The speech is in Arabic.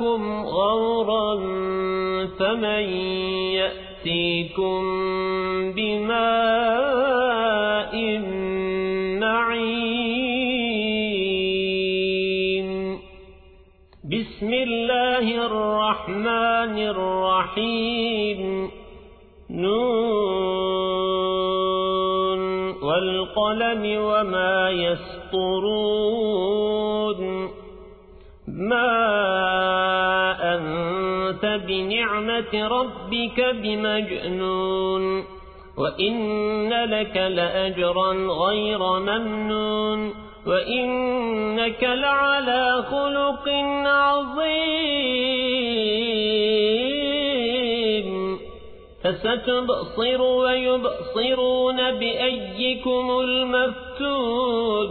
ماؤكم غورا فمن يأتيكم بماء معين. بسم الله الرحمن الرحيم. نون والقلم وما يسطرون. ما أنت بنعمة ربك بمجنون وإن لك لأجرا غير ممنون وإنك لعلى خلق عظيم فستبصر ويبصرون بأيكم المفتون